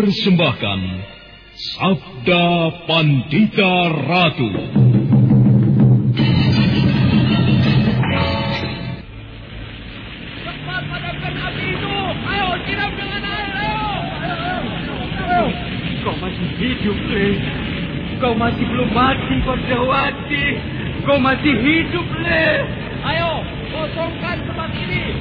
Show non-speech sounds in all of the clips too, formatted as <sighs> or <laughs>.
Mempersembahkan Sabda Pandita Ratu. Padamkan api itu. Ayo, dengan air. Ayo. Kau masih hidup, Le. Kau masih belum mati, Perdawati. Kau masih hidup, Le. Ayo, kosongkan tempat ini.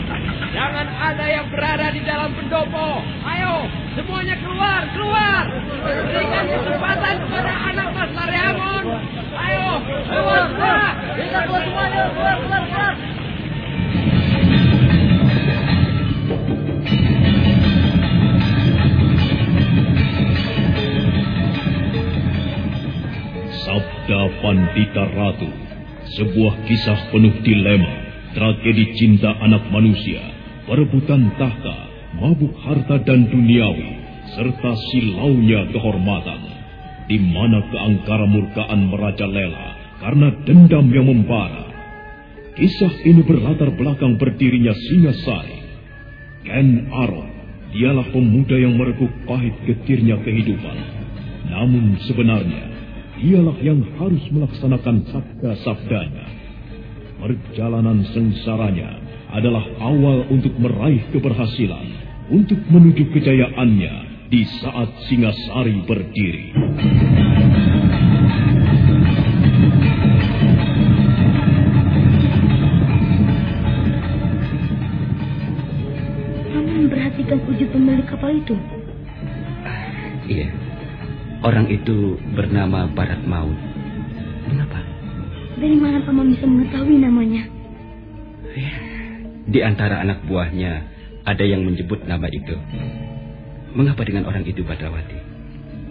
Jangan ada yang berada di dalam pendopo. Ayo, semuanya keluar, keluar. Berikan kesempatan kepada anak Mas Laremon. Ayo, keluar, keluar. Kita keluar semuanya, keluar, keluar, keluar. Sabda Pandita Ratu, sebuah kisah penuh dilema, tragedi cinta anak manusia, perebutan tahta, mabuk harta dan duniawi, serta silaunya kehormatan, di mana keangkara murkaan merajalela karena dendam yang membara. Kisah ini berlatar belakang berdirinya Singasari. Ken Aron, dialah pemuda yang merekuk pahit getirnya kehidupan. Namun sebenarnya, dialah yang harus melaksanakan sabda-sabdanya. Perjalanan sengsaranya adalah awal untuk meraih keberhasilan, untuk menuju kejayaannya di saat Singasari berdiri. Kamu memperhatikan wujud pemilik kapal itu? Iya. Orang itu bernama Barat Maut. Mengapa? Dari mana paman bisa mengetahui namanya? Ya, di antara anak buahnya ada yang menyebut nama itu. Mengapa dengan orang itu Badrawati?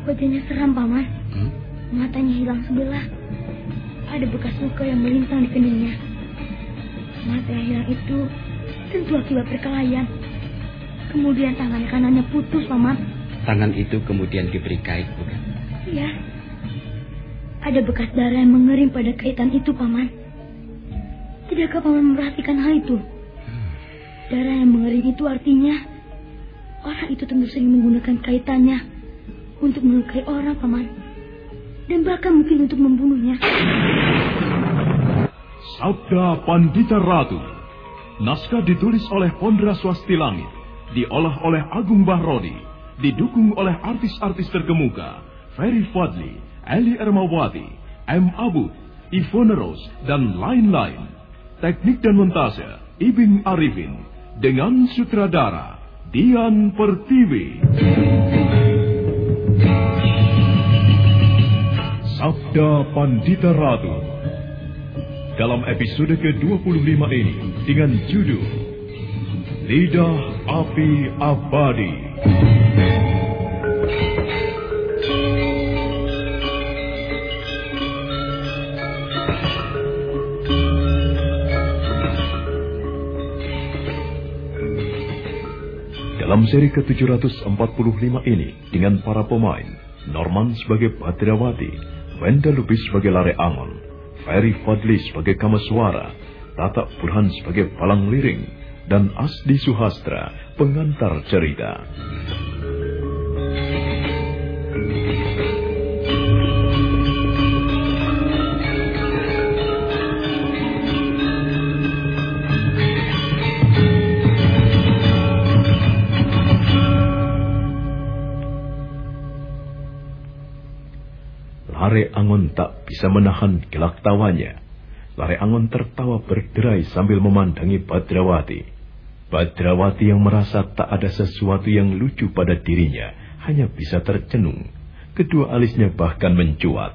Wajahnya seram paman. Hmm? Matanya hilang sebelah. Ada bekas luka yang melintang di keningnya. Mata yang hilang itu tentu akibat perkelahian. Kemudian tangan kanannya putus, paman. Tangan itu kemudian diberi kait, bukan? Iya. Ada bekas darah yang mengering pada kaitan itu, paman. Tidakkah paman memperhatikan hal itu? Darah yang mengering itu artinya orang itu tentu sering menggunakan kaitannya untuk melukai orang, paman. Dan bahkan mungkin untuk membunuhnya. Sabda Pandita Ratu. Naskah ditulis oleh Pondra Swasti Langit, diolah oleh Agung Bahrodi, didukung oleh artis-artis terkemuka, Ferry Fadli, Eli Ermawati, M. Abu, Ivone Rose, dan lain-lain. Teknik dan montase, Ibing Arifin, dengan sutradara, Dian Pertiwi. Sabda Pandita Ratu dalam episode ke-25 ini dengan judul Lidah Api Abadi. Dalam seri ke-745 ini dengan para pemain Norman sebagai Badrawati, Wenda Lubis sebagai Lare Angon, Ferry Fadli sebagai Kamaswara, Tata Burhan sebagai Palang Liring, dan Asdi Suhastra, pengantar cerita. Lare Angon tak bisa menahan gelak tawanya. Lare Angon tertawa berderai sambil memandangi Badrawati. Badrawati yang merasa tak ada sesuatu yang lucu pada dirinya hanya bisa tercenung. Kedua alisnya bahkan mencuat.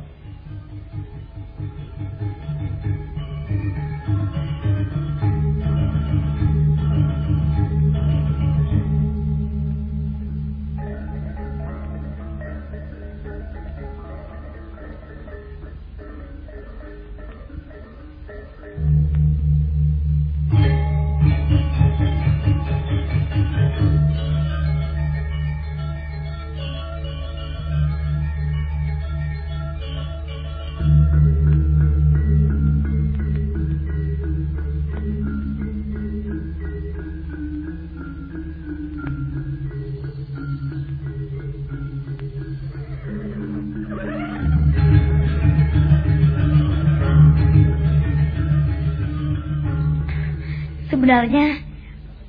Sebenarnya,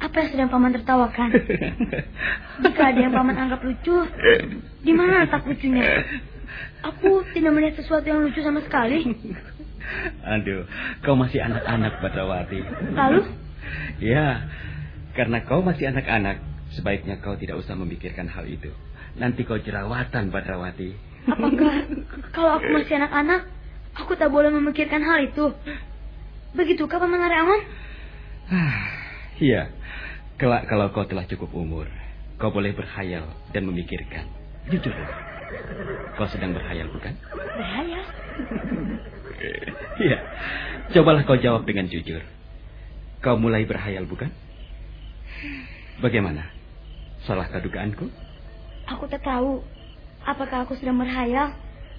apa yang sedang paman tertawakan? <laughs> Jika ada yang paman anggap lucu, di mana letak lucunya? Aku tidak melihat sesuatu yang lucu sama sekali. Aduh, kau masih anak-anak, Badrawati. Lalu? Ya, karena kau masih anak-anak, sebaiknya kau tidak usah memikirkan hal itu. Nanti kau jerawatan, Badrawati. Apakah kalau aku masih anak-anak, aku tak boleh memikirkan hal itu? Begitukah Paman Areamon? Iya, kelak kalau kau telah cukup umur, kau boleh berhayal dan memikirkan. Jujur, kau sedang berhayal bukan? Berhayal? Iya, cobalah kau jawab dengan jujur. Kau mulai berhayal bukan? Bagaimana? Salahkah dugaanku? Aku tak tahu apakah aku sedang berhayal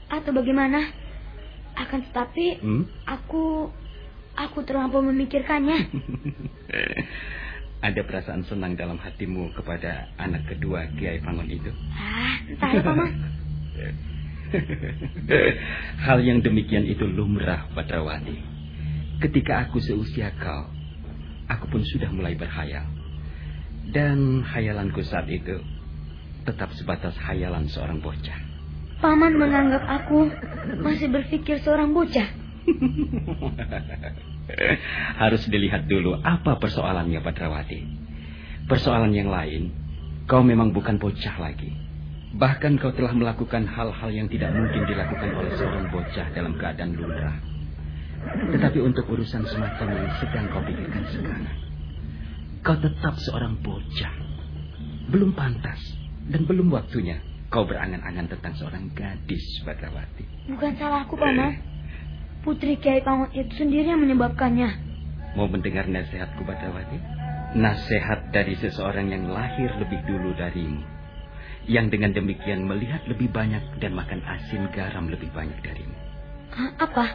atau bagaimana. Akan tetapi Hmm? aku aku terlampau memikirkannya. <laughs> Ada perasaan senang dalam hatimu kepada anak kedua Kiai Pangon itu? Ah, entah ya Paman. <laughs> Hal yang demikian itu lumrah, Badrawati. Ketika aku seusia kau, aku pun sudah mulai berhayal. Dan hayalanku saat itu tetap sebatas hayalan seorang bocah. Paman menganggap aku masih berpikir seorang bocah. <laughs> Harus dilihat dulu apa persoalannya, Badrawati. Persoalan yang lain, kau memang bukan bocah lagi. Bahkan kau telah melakukan hal-hal yang tidak mungkin dilakukan oleh seorang bocah dalam keadaan lumrah. Tetapi untuk urusan semacam yang sedang kau pikirkan sekarang, kau tetap seorang bocah. Belum pantas dan belum waktunya kau berangan-angan tentang seorang gadis, Badrawati. Bukan salahku, Paman. Putri Kiai Pangon itu sendiri yang menyebabkannya. Mau mendengar nasihatku, Badrawati? Nasihat dari seseorang yang lahir lebih dulu darimu. Yang dengan demikian melihat lebih banyak dan makan asin garam lebih banyak darimu. Hah, apa?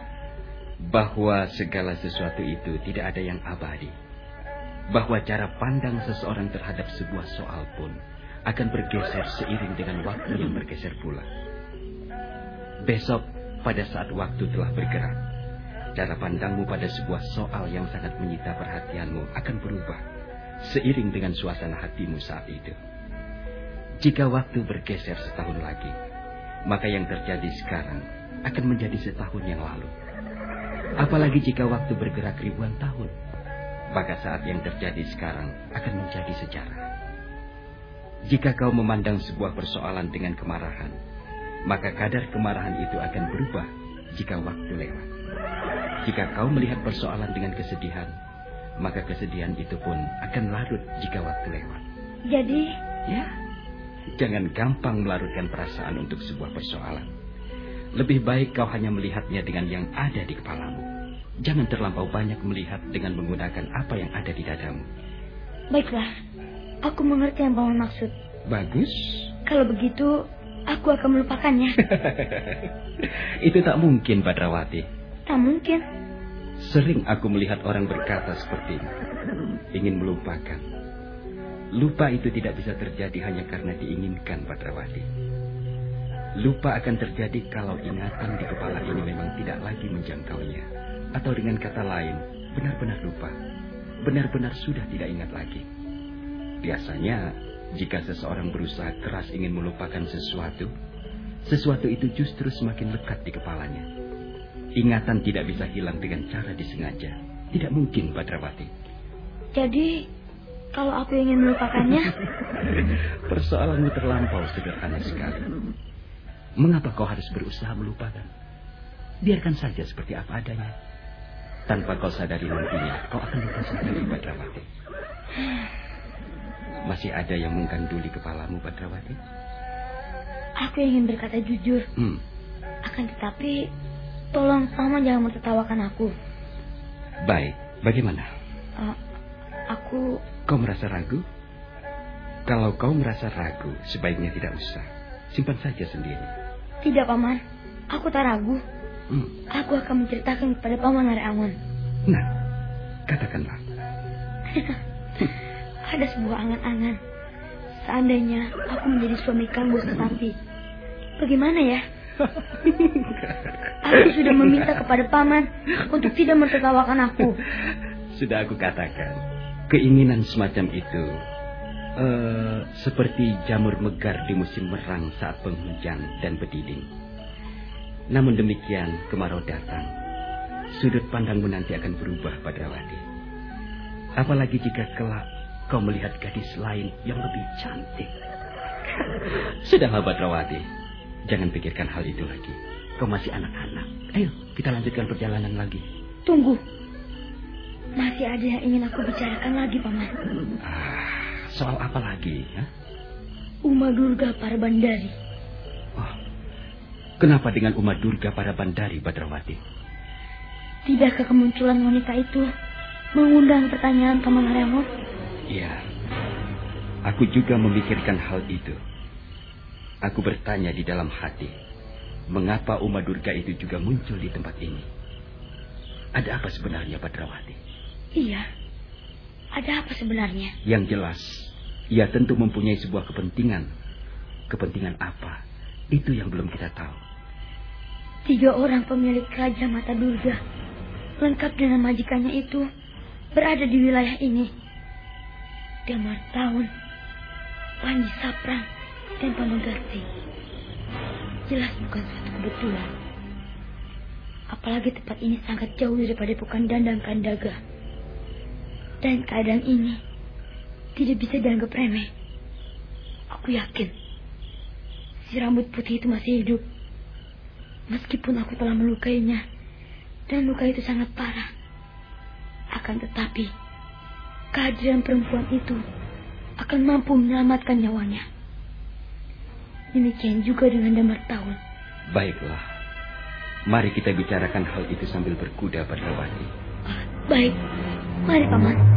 Bahwa segala sesuatu itu tidak ada yang abadi. Bahwa cara pandang seseorang terhadap sebuah soal pun akan bergeser seiring dengan waktu yang bergeser pula. Besok, pada saat waktu telah bergerak, cara pandangmu pada sebuah soal yang sangat menyita perhatianmu akan berubah seiring dengan suasana hatimu saat itu. Jika waktu bergeser setahun lagi, maka yang terjadi sekarang akan menjadi setahun yang lalu. Apalagi jika waktu bergerak ribuan tahun, maka saat yang terjadi sekarang akan menjadi sejarah. Jika kau memandang sebuah persoalan dengan kemarahan, maka kadar kemarahan itu akan berubah jika waktu lewat. Jika kau melihat persoalan dengan kesedihan, maka kesedihan itu pun akan larut jika waktu lewat. Jadi, Ya, jangan gampang melarutkan perasaan untuk sebuah persoalan. Lebih baik kau hanya melihatnya dengan yang ada di kepalamu. Jangan terlampau banyak melihat dengan menggunakan apa yang ada di dadamu. baiklah. Aku mengerti yang Paman maksud. Bagus. Kalau begitu, aku akan melupakannya. <laughs> Itu tak mungkin, Badrawati. tak mungkin. Sering aku melihat orang berkata seperti ini. Ingin melupakan. Lupa itu tidak bisa terjadi hanya karena diinginkan, Badrawati. Lupa akan terjadi kalau ingatan di kepala ini memang tidak lagi menjangkaunya. Atau dengan kata lain, benar-benar lupa. Benar-benar sudah tidak ingat lagi. Biasanya, jika seseorang berusaha keras ingin melupakan sesuatu, sesuatu itu justru semakin lekat di kepalanya. Ingatan tidak bisa hilang dengan cara disengaja. Tidak mungkin, Badrawati. Jadi, kalau aku ingin melupakannya, <laughs> Persoalanmu terlampau sederhana sekali. Mengapa kau harus berusaha melupakan? Biarkan saja seperti apa adanya. Tanpa kau sadari nantinya, kau akan lupa sendiri, Badrawati. <sighs> Masih ada yang mengganduli kepalamu, Badrawati? aku ingin berkata jujur. Hmm, Akan tetapi, tolong Paman jangan mentertawakan aku. baik. Bagaimana? Eh, aku, Kau merasa ragu? Kalau kau merasa ragu, sebaiknya tidak usah. Simpan saja sendiri. tidak Paman. Aku tak ragu. Hmm. Aku akan menceritakan kepada Paman Areamon. Nah, katakanlah. <laughs> Ada sebuah angan-angan. Seandainya aku menjadi suami Bos Sapi. Bagaimana ya? Aku sudah meminta kepada paman untuk tidak mentertawakan aku. Sudah aku katakan, Keinginan semacam itu uh, seperti jamur megar di musim merang saat penghujan dan berdiding. Namun demikian kemarau datang. Sudut pandangmu nanti akan berubah, Badrawati. Apalagi jika kelak kau melihat gadis lain yang lebih cantik. <laughs> Sudahlah, Badrawati. Jangan pikirkan hal itu lagi. Kau masih anak-anak. Ayo, kita lanjutkan perjalanan lagi. Tunggu. Masih ada yang ingin aku bicarakan lagi, Paman. Ah, soal apa lagi? Ya? Uma Durga para bandari. Oh, kenapa dengan Uma Durga para bandari, Badrawati? Tidakkah kemunculan wanita itu mengundang pertanyaan Paman Haremon? Iya, aku juga memikirkan hal itu. Aku bertanya di dalam hati, mengapa Uma Durga itu juga muncul di tempat ini? Ada apa sebenarnya, Badrawati? Iya. Ada apa sebenarnya? Yang jelas, ia tentu mempunyai sebuah kepentingan. Kepentingan apa? Itu yang belum kita tahu. Tiga orang pemilik Raja Mata Durga, lengkap dengan majikannya itu, berada di wilayah ini. Damar Tahun, Panji Saprang, dan Pamagarti. Jelas bukan suatu kebetulan. Apalagi tempat ini sangat jauh daripada Pukan Dandang Kandaga. Dan keadaan ini tidak bisa dianggap remeh. Aku yakin si rambut putih itu masih hidup. Meskipun aku telah melukainya dan luka itu sangat parah. Akan tetapi kehadiran perempuan itu akan mampu menyelamatkan nyawanya. Demikian juga dengan damar tahun. Baiklah. Mari kita bicarakan hal itu sambil berkuda, Badrawati. Baik. Mari, Paman.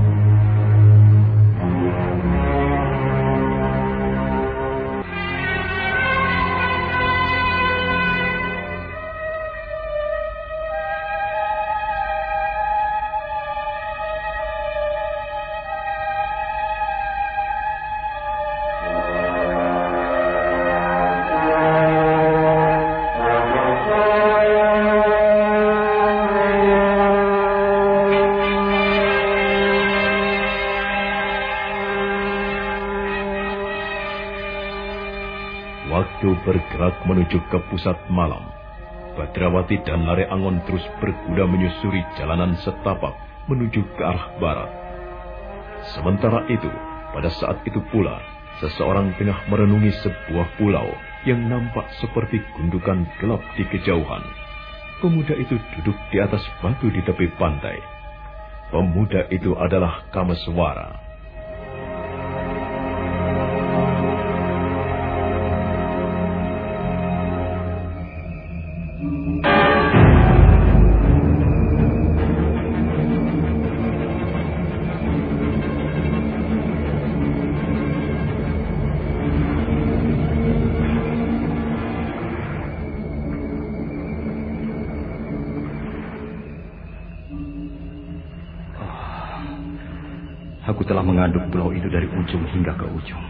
Menuju ke pusat malam. Badrawati dan Lare Angon terus berkuda menyusuri jalanan setapak menuju ke arah barat. Sementara itu, pada saat itu pula, seseorang tengah merenungi sebuah pulau yang nampak seperti gundukan gelap di kejauhan. Pemuda itu duduk di atas batu di tepi pantai. Pemuda itu adalah Kameswara. Ujung hingga ke ujung.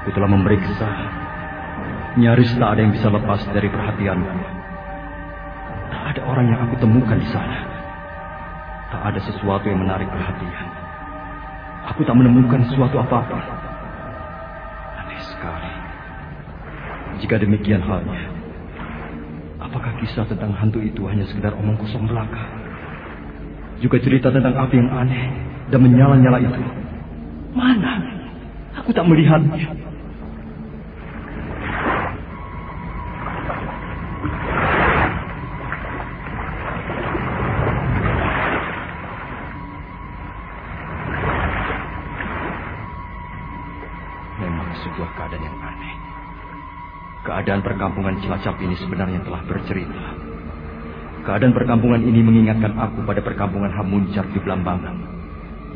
Aku telah memeriksa. Nyaris tak ada yang bisa lepas dari perhatianku. Tak ada orang yang aku temukan di sana. Tak ada sesuatu yang menarik perhatian. Aku tak menemukan sesuatu apa-apa. Aneh sekali. Jika demikian halnya, apakah kisah tentang hantu itu hanya sekedar omong kosong belaka? Juga cerita tentang api yang aneh dan menyala-nyala itu. Mana? Aku tak melihatnya. Memang sebuah keadaan yang aneh. Keadaan perkampungan Cilacap ini sebenarnya telah bercerita. Keadaan perkampungan ini mengingatkan aku pada perkampungan Hamuncar di Belambangan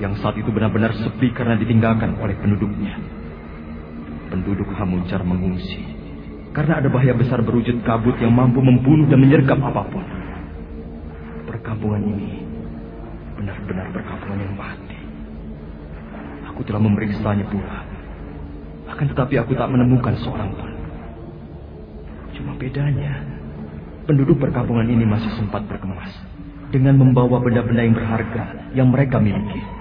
yang saat itu benar-benar sepi karena ditinggalkan oleh penduduknya. Penduduk Hamuncar mengungsi karena ada bahaya besar berwujud kabut yang mampu membunuh dan menyergap apa pun. Perkampungan ini benar-benar perkampungan yang mati. Aku telah memeriksanya pula. Akan tetapi aku tak menemukan seorang pun. Cuma bedanya, penduduk perkampungan ini masih sempat berkemas dengan membawa benda-benda yang berharga yang mereka miliki.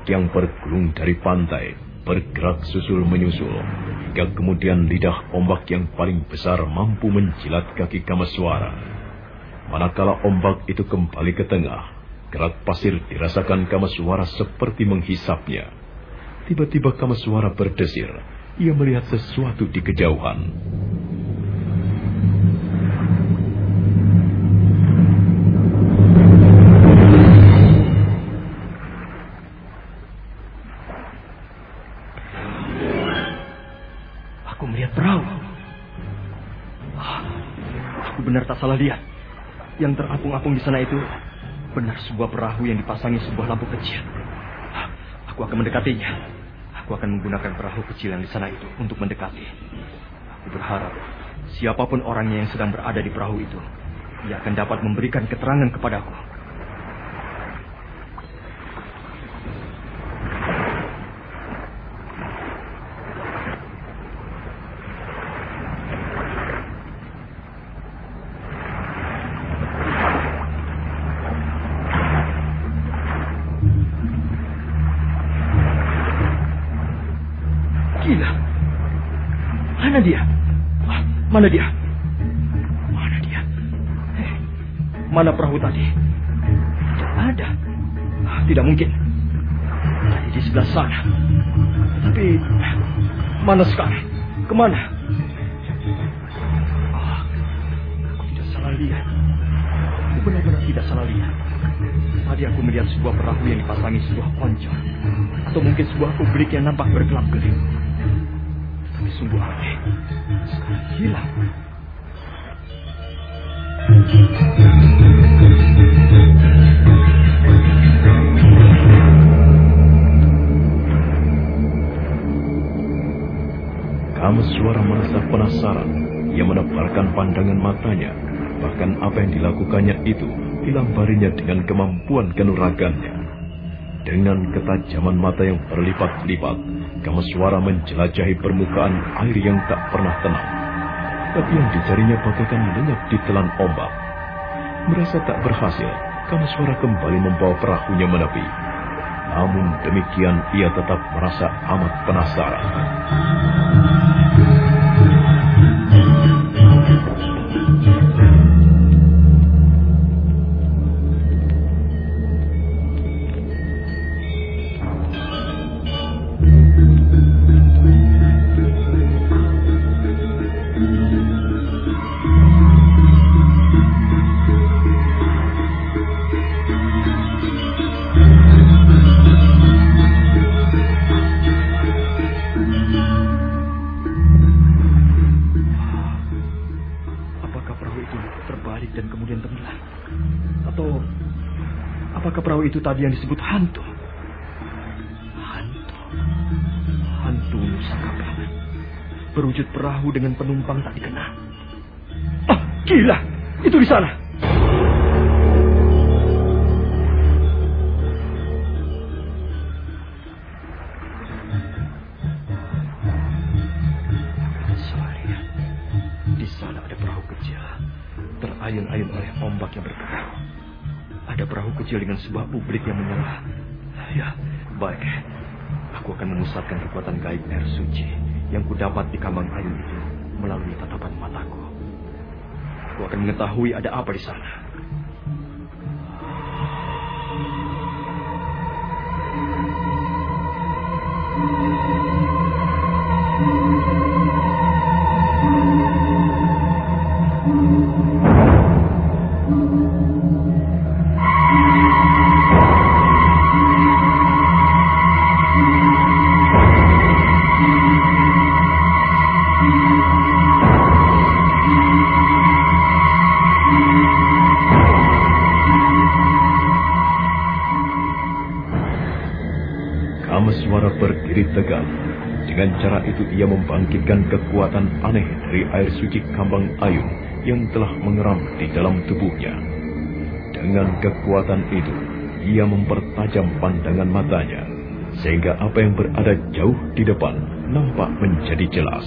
Ombak yang bergulung dari pantai bergerak susul menyusul, hingga kemudian lidah ombak yang paling besar mampu menjilat kaki Kamaswara. Manakala ombak itu kembali ke tengah, gerak pasir dirasakan Kamaswara seperti menghisapnya. Tiba-tiba Kamaswara berdesir, ia melihat sesuatu di kejauhan. Salah lihat. Yang terapung-apung di sana itu benar sebuah perahu yang dipasangi sebuah lampu kecil. Aku akan mendekatinya. Aku akan menggunakan perahu kecil yang di sana itu untuk mendekati. Aku berharap siapa pun orangnya yang sedang berada di perahu itu, ia akan dapat memberikan keterangan kepadaku. Mana dia? Mana dia? Eh, mana perahu tadi? Tidak ada. Tidak mungkin. Tadi di sebelah sana. Tapi mana sekarang? Ke mana? Oh, aku tidak salah lihat. Aku benar-benar tidak salah lihat. Tadi aku melihat sebuah perahu yang dipasangi sebuah poncor. Atau mungkin sebuah publik yang nampak bergelap-gelip. Sungguh aneh. Kamu suara merasa penasaran. Ia menebarkan pandangan matanya. Bahkan apa yang dilakukannya itu dilambarinya dengan kemampuan kenuragannya. Dengan ketajaman mata yang berlipat-lipat, kamu suara menjelajahi permukaan air yang tak pernah tenang tapi yang dicarinya bagaikan lenyap di telan ombak. Merasa tak berhasil, karena suara kembali membawa perahunya menepi. Namun demikian ia tetap merasa amat penasaran. Tadi yang disebut hantu. Hantu. Hantu Nusa Kambangan. Berwujud perahu dengan penumpang tak dikenal. Ah, gila! Itu di sana. Sebuah publik yang menyala. Ya, baik. Aku akan memusatkan kekuatan gaib air suci yang kudapat di kambang ayu itu melalui tatapan mataku. Aku akan mengetahui ada apa di sana. ia membangkitkan kekuatan aneh dari air suci kambang ayun yang telah mengeram di dalam tubuhnya. Dengan kekuatan itu, ia mempertajam pandangan matanya, sehingga apa yang berada jauh di depan nampak menjadi jelas.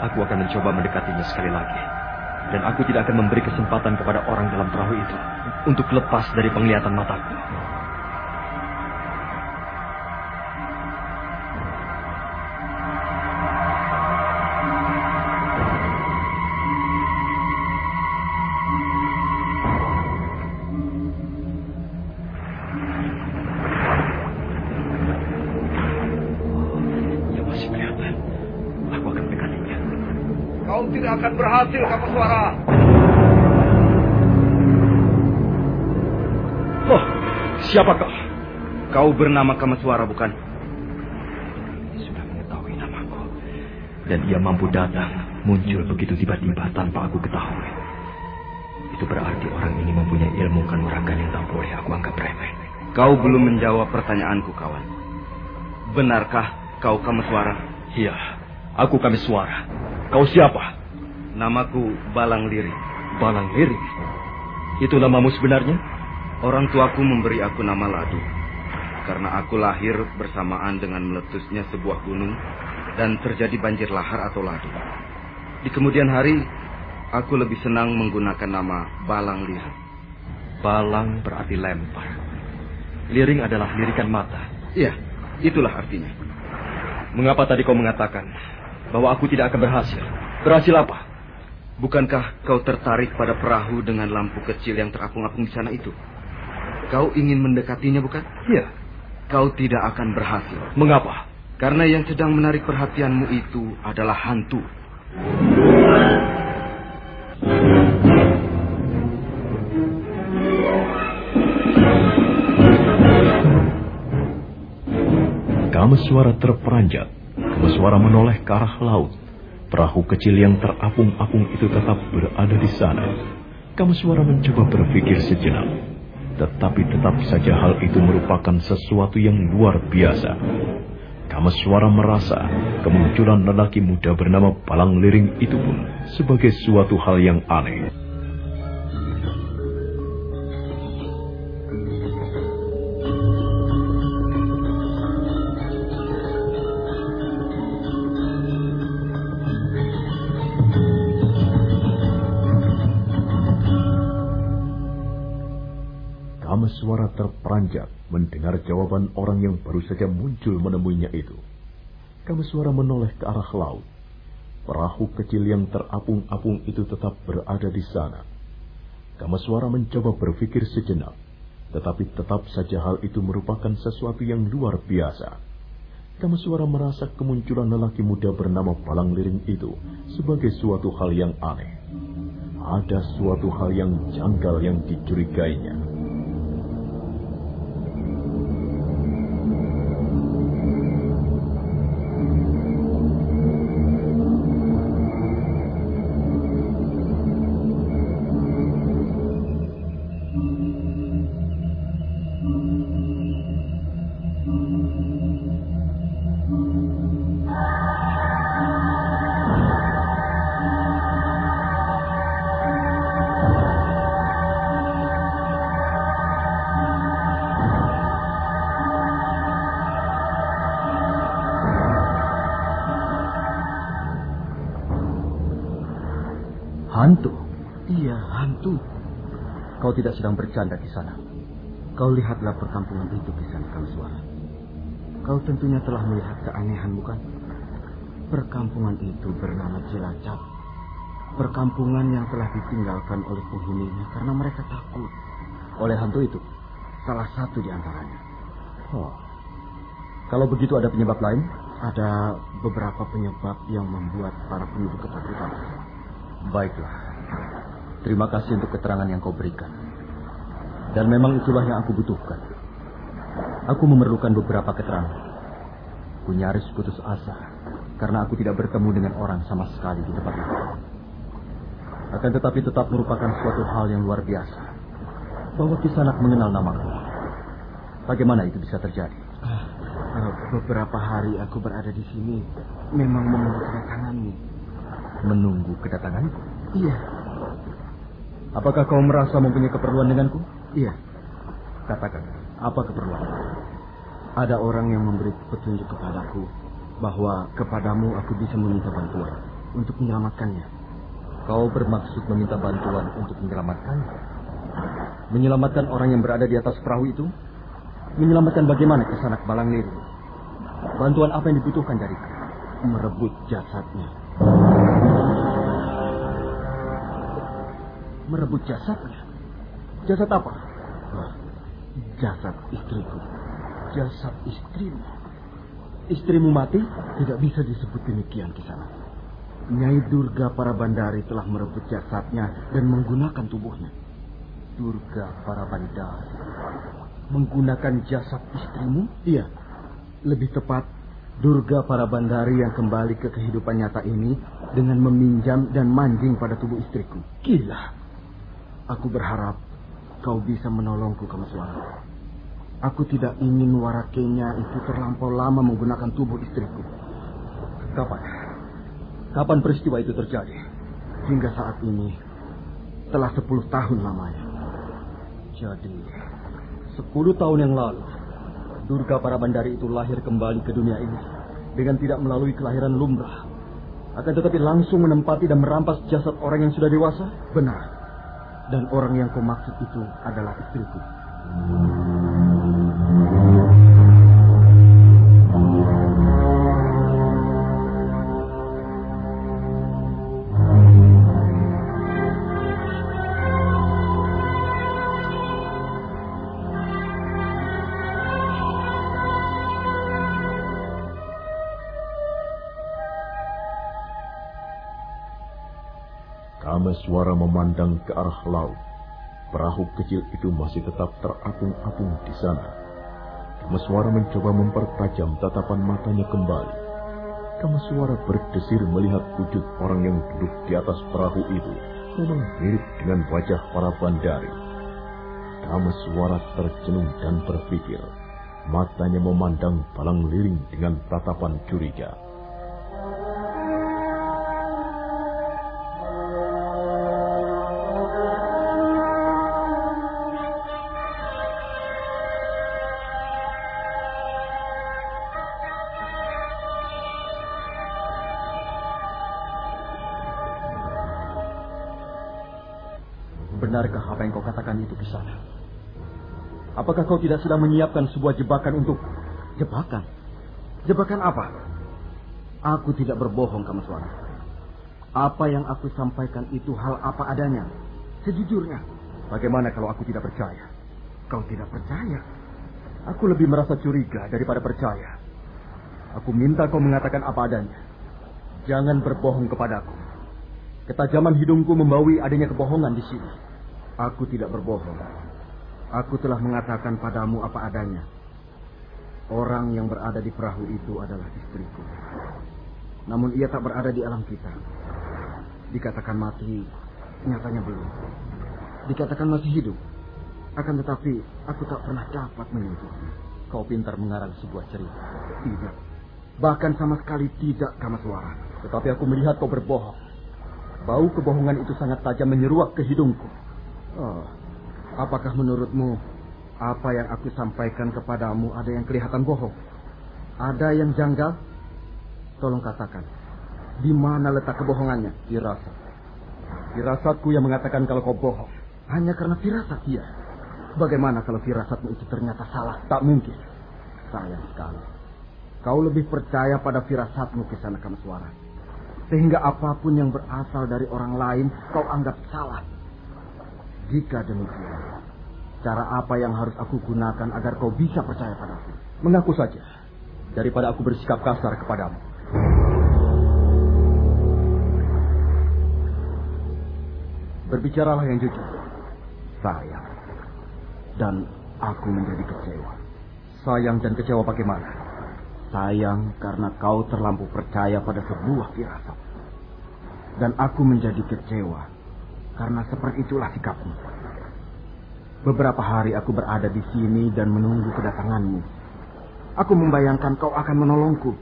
aku akan mencoba mendekatinya sekali lagi. Dan aku tidak akan memberi kesempatan kepada orang dalam perahu itu untuk lepas dari penglihatan mataku. Siapakah? Kau bernama Kamaswara bukan? Sudah mengetahui namaku. Dan ia mampu datang, muncul begitu tiba-tiba tanpa aku ketahui. Itu berarti orang ini mempunyai ilmu kanuragan yang tak boleh aku anggap remeh. Kau belum menjawab pertanyaanku, kawan. Benarkah kau Kamaswara? Iya, aku kami suara. Kau siapa? Namaku Balang Liri. Balang Liri. Itu namamu sebenarnya? Orang tuaku memberi aku nama Ladu. Karena aku lahir bersamaan dengan meletusnya sebuah gunung dan terjadi banjir lahar atau ladu. Di kemudian hari, aku lebih senang menggunakan nama Balang Liri. Balang berarti lempar. Liring adalah lirikan mata. Iya, itulah artinya. Mengapa tadi kau mengatakan bahwa aku tidak akan berhasil? Berhasil apa? Bukankah kau tertarik pada perahu dengan lampu kecil yang terapung-apung di sana itu? Kau ingin mendekatinya, bukan? Iya. Kau tidak akan berhasil. Mengapa? Karena yang sedang menarik perhatianmu itu adalah hantu. Kameswara terperanjat. Kameswara menoleh ke arah laut. Perahu kecil yang terapung-apung itu tetap berada di sana. Kameswara mencoba berpikir sejenak. Tetapi tetap saja hal itu merupakan sesuatu yang luar biasa. Kameswara merasa kemunculan lelaki muda bernama Palang Liring itu pun sebagai suatu hal yang aneh. Saja muncul menemuinya itu. Kameswara menoleh ke arah laut. Perahu kecil yang terapung-apung itu tetap berada di sana. Kameswara mencoba berpikir sejenak, tetapi tetap saja hal itu merupakan sesuatu yang luar biasa. Kameswara merasa kemunculan lelaki muda bernama Palang Liring itu sebagai suatu hal yang aneh. Ada suatu hal yang janggal yang dicurigainya. Kau tidak sedang bercanda di sana. Kau lihatlah perkampungan itu Kisan Kamswara. Kau tentunya telah melihat keanehan bukan? Perkampungan itu bernama Cilacap. Perkampungan yang telah ditinggalkan oleh penghuninya karena mereka takut. Oleh hantu itu. Salah satu di antaranya. Oh. Kalau begitu ada penyebab lain? Ada beberapa penyebab yang membuat para penduduk ketakutan. Baiklah. Terima kasih untuk keterangan yang kau berikan. Dan memang itulah yang aku butuhkan. Aku memerlukan beberapa keterangan. Ku nyaris putus asa karena aku tidak bertemu dengan orang sama sekali di tempat itu. Akan tetapi tetap merupakan suatu hal yang luar biasa bahwa Kisanak mengenal namaku. Bagaimana itu bisa terjadi? Uh, Beberapa hari aku berada di sini memang menunggu kedatanganmu. Menunggu kedatanganku? Iya. Apakah kau merasa mempunyai keperluan denganku? Iya. Katakan, apa keperluan? Ada orang yang memberi petunjuk kepadaku bahwa kepadamu aku bisa meminta bantuan untuk menyelamatkannya. Kau bermaksud meminta bantuan untuk menyelamatkannya? Menyelamatkan orang yang berada di atas perahu itu? Menyelamatkan bagaimana kesanak balang liru? Bantuan apa yang dibutuhkan dariku? Merebut jasadnya. Merebut jasadnya? Jasad apa? jasad istriku. Jasad istrimu? Istrimu mati? Tidak bisa disebut demikian di sana. Nyai Durga para bandari telah merebut jasadnya dan menggunakan tubuhnya. Durga para bandari menggunakan jasad istrimu? Iya. Lebih tepat, Durga para bandari yang kembali ke kehidupan nyata ini dengan meminjam dan manjing pada tubuh istriku. Gila. Aku berharap kau bisa menolongku, Kamaswara. Aku tidak ingin warakenya itu terlampau lama menggunakan tubuh istriku. Kapan? Kapan peristiwa itu terjadi? Hingga saat ini, telah sepuluh tahun lamanya. Jadi, sepuluh tahun yang lalu, Durga para bandari itu lahir kembali ke dunia ini dengan tidak melalui kelahiran lumrah. Akan tetapi langsung menempati dan merampas jasad orang yang sudah dewasa? Benar. Dan orang yang kau maksud itu adalah istriku. Memandang ke arah laut. Perahu kecil itu masih tetap terapung-apung di sana. Kamaswara mencoba mempertajam tatapan matanya kembali. Kamaswara berdesir melihat wujud orang yang duduk di atas perahu itu memang mirip dengan wajah para bandari. Kamaswara tercenung dan berpikir. Matanya memandang palang liring dengan tatapan curiga. Itu di sana? Apakah kau tidak sedang menyiapkan sebuah jebakan untuk jebakan? Jebakan apa? Aku tidak berbohong, kamu suara. Apa yang aku sampaikan itu hal apa adanya. Sejujurnya. Bagaimana kalau aku tidak percaya? Kau tidak percaya? Aku lebih merasa curiga daripada percaya. Aku minta kau mengatakan apa adanya. Jangan berbohong kepadaku. Ketajaman hidungku membawi adanya kebohongan di sini. Aku tidak berbohong. Aku telah mengatakan padamu apa adanya. Orang yang berada di perahu itu adalah istriku. Namun ia tak berada di alam kita. Dikatakan mati, nyatanya belum. Dikatakan masih hidup. Akan tetapi, aku tak pernah dapat menyentuhnya. Kau pintar mengarang sebuah cerita. Tidak. Bahkan sama sekali tidak, suara. Tetapi aku melihat kau berbohong. Bau kebohongan itu sangat tajam menyeruak ke hidungku. Oh, apakah menurutmu apa yang aku sampaikan kepadamu ada yang kelihatan bohong? Ada yang janggal? Tolong katakan, di mana letak kebohongannya? Firasat. Firasatku yang mengatakan kalau kau bohong. Hanya karena firasat? Iya. Bagaimana kalau firasatmu itu ternyata salah? Tak mungkin. Sayang sekali. Kau lebih percaya pada firasatmu ke sana suara. Sehingga apa pun yang berasal dari orang lain kau anggap salah. Jika demikian, cara apa yang harus aku gunakan agar kau bisa percaya padaku? Mengaku saja, daripada aku bersikap kasar kepadamu. Berbicaralah yang jujur. Sayang. Dan aku menjadi kecewa. Sayang dan kecewa bagaimana? Sayang karena kau terlampau percaya pada sebuah firasat. Dan aku menjadi kecewa karena seperti itulah sikapmu. Beberapa hari aku berada di sini dan menunggu kedatanganmu. Aku membayangkan kau akan menolongku.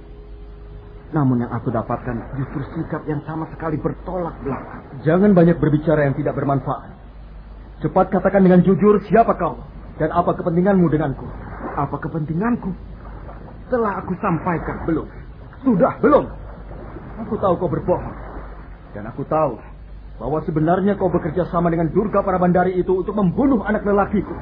Namun yang aku dapatkan justru sikap yang sama sekali bertolak belakang. Jangan banyak berbicara yang tidak bermanfaat. Cepat katakan dengan jujur siapa kau dan apa kepentinganmu denganku. Apa kepentinganku? Telah aku sampaikan. Belum. Sudah, belum. Aku tahu kau berbohong. Dan aku tahu bahwa sebenarnya kau bekerja sama dengan Durga para bandari itu untuk membunuh anak lelakiku.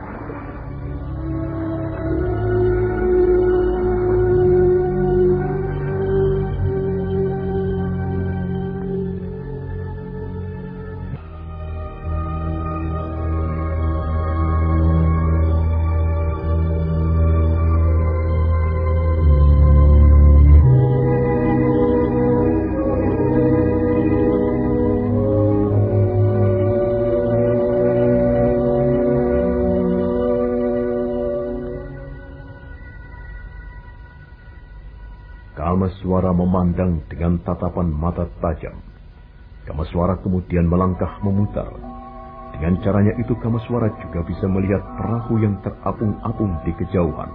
Dengan tatapan mata tajam. Kamaswara kemudian melangkah memutar. Dengan caranya itu Kamaswara juga bisa melihat perahu yang terapung-apung di kejauhan.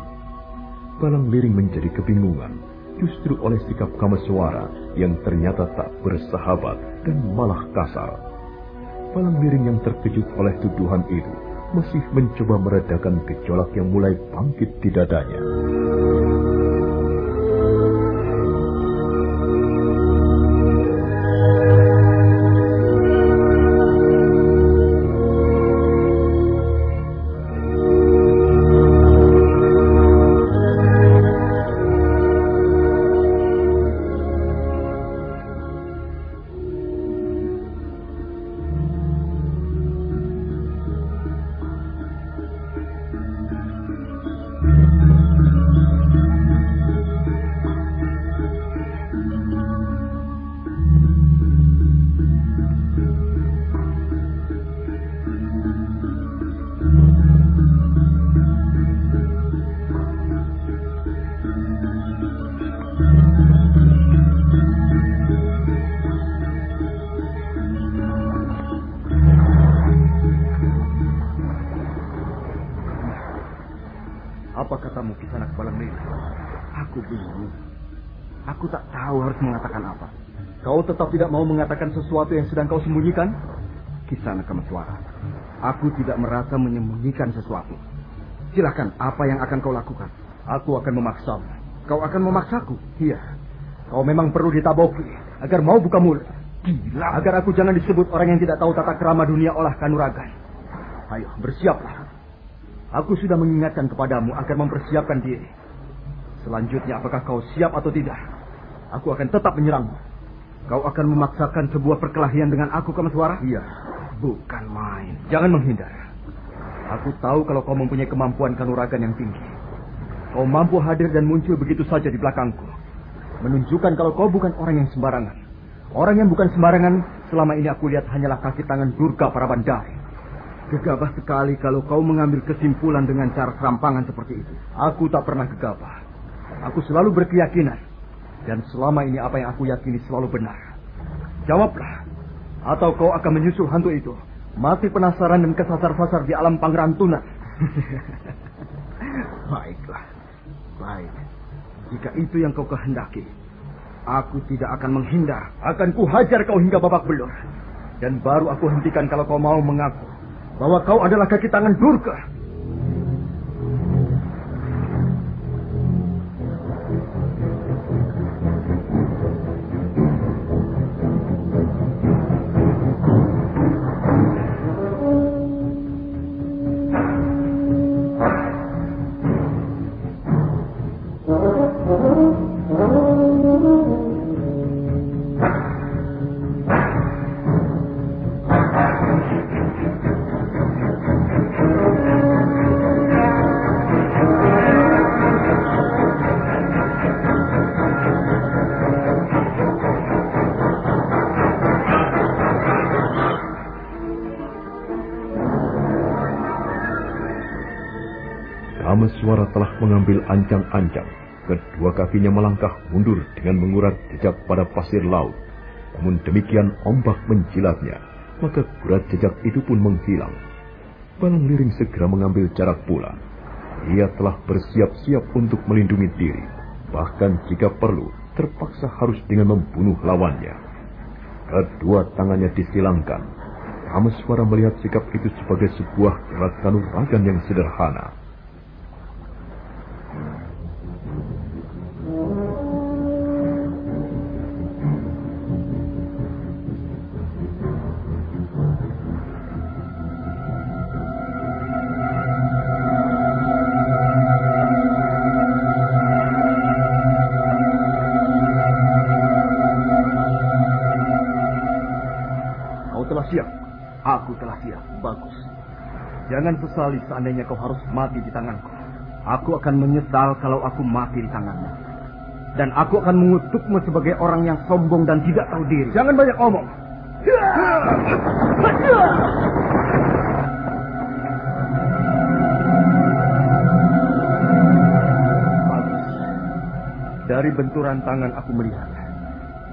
Balang Liring menjadi kebingungan justru oleh sikap Kamaswara yang ternyata tak bersahabat dan malah kasar. Balang Liring yang terkejut oleh tuduhan itu masih mencoba meredakan gejolak yang mulai bangkit di dadanya. Tidak mau mengatakan sesuatu yang sedang kau sembunyikan? Kisanak Kamaswara, aku tidak merasa menyembunyikan sesuatu. Silakan, apa yang akan kau lakukan? Aku akan memaksamu. Kau akan memaksaku? Iya. Kau memang perlu ditaboki agar mau buka mulut. Gila. Agar aku jangan disebut orang yang tidak tahu tata kerama dunia olah kanuragan. Ayo, bersiaplah. Aku sudah mengingatkan kepadamu agar mempersiapkan diri. Selanjutnya, apakah kau siap atau tidak? Aku akan tetap menyerangmu. Kau akan memaksakan sebuah perkelahian dengan aku, Kamaswara? Iya. Bukan main. Jangan menghindar. Aku tahu kalau kau mempunyai kemampuan kanuragan yang tinggi. Kau mampu hadir dan muncul begitu saja di belakangku. Menunjukkan kalau kau bukan orang yang sembarangan. Orang yang bukan sembarangan selama ini aku lihat hanyalah kaki tangan Durga para bandari. Gegabah sekali kalau kau mengambil kesimpulan dengan cara kerampangan seperti itu. Aku tak pernah gegabah. Aku selalu berkeyakinan. Dan selama ini apa yang aku yakini selalu benar. Jawablah. Atau kau akan menyusul hantu itu. Mati penasaran dan kesasar-sasar di alam Pangrantunan. <laughs> Baiklah. Baik. Jika itu yang kau kehendaki, aku tidak akan menghindar. Akan kuhajar kau hingga babak belur. Dan baru aku hentikan kalau kau mau mengaku bahwa kau adalah kaki tangan Durga. Kamaswara telah mengambil ancang-ancang. Kedua kakinya melangkah mundur dengan mengurat jejak pada pasir laut. Namun demikian ombak menjilatnya, maka kurat jejak itu pun menghilang. Balang Liring segera mengambil jarak pula. Ia telah bersiap-siap untuk melindungi diri. Bahkan jika perlu, terpaksa harus dengan membunuh lawannya. Kedua tangannya disilangkan. Kameswara melihat sikap itu sebagai sebuah gerak kanuragan yang sederhana. Jangan sesali seandainya kau harus mati di tanganku. Aku akan menyesal kalau aku mati di tanganmu. Dan aku akan mengutukmu sebagai orang yang sombong dan tidak tahu diri. Jangan banyak omong. Bagus. Dari benturan tangan aku melihat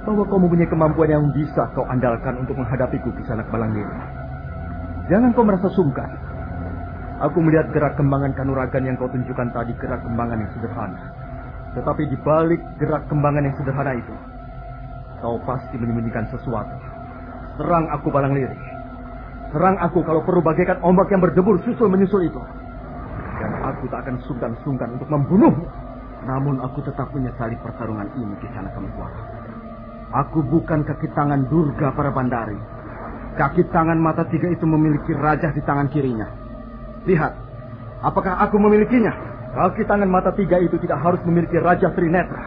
bahwa kau mempunyai kemampuan yang bisa kau andalkan untuk menghadapiku di sana Balangiri. Jangan kau merasa sungkan. Aku melihat gerak kembangan kanuragan yang kau tunjukkan tadi gerak kembangan yang sederhana. Tetapi di balik gerak kembangan yang sederhana itu, kau pasti menyembunyikan sesuatu. Serang aku balang lirik. Serang aku kalau perlu bagaikan ombak yang berdebur susul menyusul itu. Dan aku tak akan sungkan-sungkan untuk membunuhmu. Namun aku tetap menyesali pertarungan ini di sana suara. Aku bukan kaki tangan Durga para bandari. Kaki tangan mata tiga itu memiliki raja di tangan kirinya. Lihat, apakah aku memilikinya? Kaki tangan mata tiga itu tidak harus memiliki Raja Trinetra.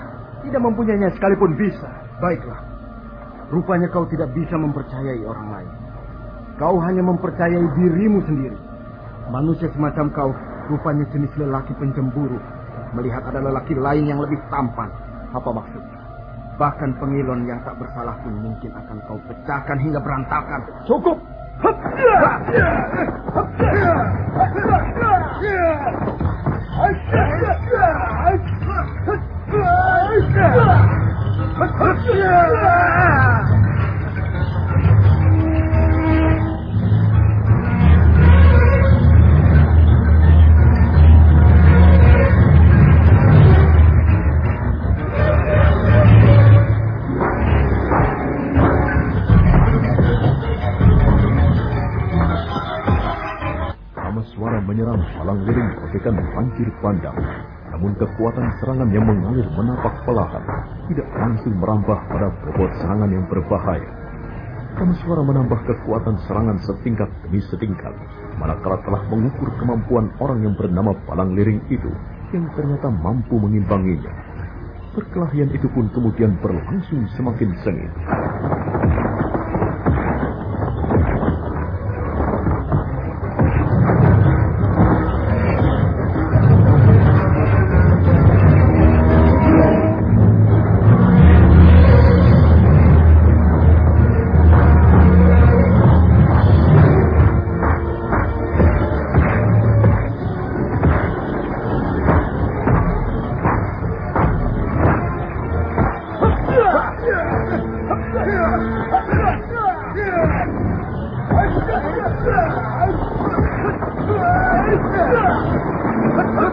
Tidak mempunyainya sekalipun bisa. Baiklah. Rupanya kau tidak bisa mempercayai orang lain. Kau hanya mempercayai dirimu sendiri. Manusia semacam kau rupanya jenis lelaki pencemburu. Melihat ada lelaki lain yang lebih tampan. Apa maksudnya? Bahkan pengilon yang tak bersalah pun mungkin akan kau pecahkan hingga berantakan. Cukup! Menyerang banjir pandang. Namun kekuatan serangan yang mengalir menapak pelahan tidak langsung merambah pada bobot serangan yang berbahaya. suara menambah kekuatan serangan setingkat demi setingkat, manakala telah mengukur kemampuan orang yang bernama Palang Liring itu, yang ternyata mampu mengimbanginya. Perkelahian itu pun kemudian berlangsung semakin sengit.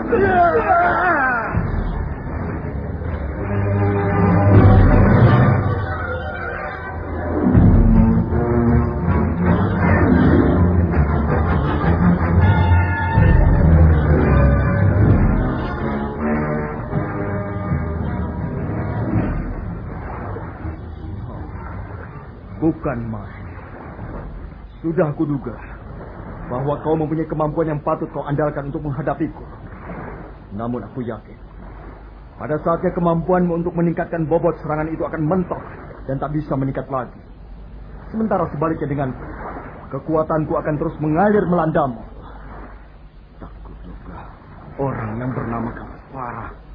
Bukan main. Sudah kuduga bahwa kau mempunyai kemampuan yang patut kau andalkan untuk menghadapiku. Namun aku yakin, pada saatnya kemampuanmu untuk meningkatkan bobot serangan itu akan mentok dan tak bisa meningkat lagi. Sementara sebaliknya dengan kekuatanku akan terus mengalir melandamu. Takut juga orang yang bernama Kaspara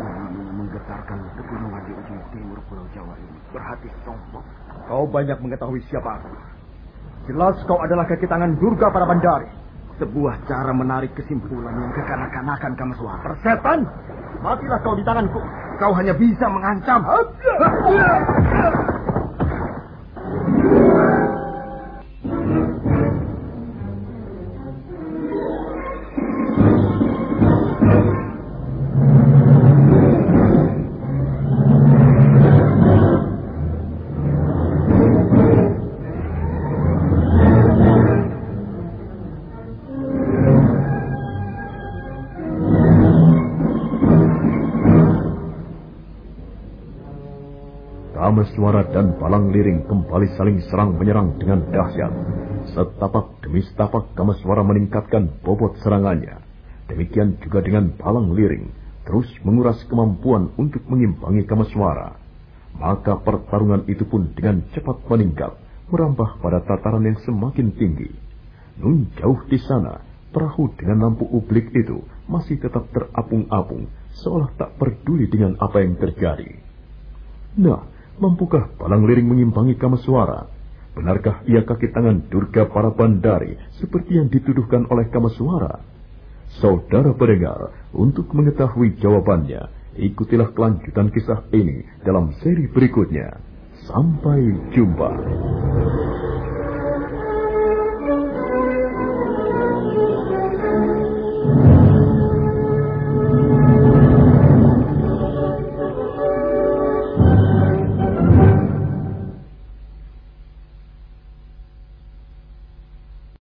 orang yang menggetarkan pegunungan di ujung timur Pulau Jawa ini berhati sombong. Kau banyak mengetahui siapa aku. Jelas kau adalah kaki tangan Durga para bandari. Sebuah cara menarik kesimpulan yang kekanak-kanakan kamu semua. Persetan, matilah kau di tanganku. Kau hanya bisa mengancam. Kameswara dan Palang Liring kembali saling serang menyerang dengan dahsyat. Setapak demi setapak Kameswara meningkatkan bobot serangannya. Demikian juga dengan Palang Liring, terus menguras kemampuan untuk mengimbangi Kameswara. Maka pertarungan itu pun dengan cepat meningkat, merambah pada tataran yang semakin tinggi. Nun jauh di sana, perahu dengan lampu ublik itu masih tetap terapung-apung, seolah tak peduli dengan apa yang terjadi. Nah, Mampukah Palang Liring mengimbangi Kamaswara? Benarkah ia kaki tangan Durga para bandari seperti yang dituduhkan oleh Kamaswara? Saudara pendengar, untuk mengetahui jawabannya, ikutilah kelanjutan kisah ini dalam seri berikutnya. Sampai jumpa.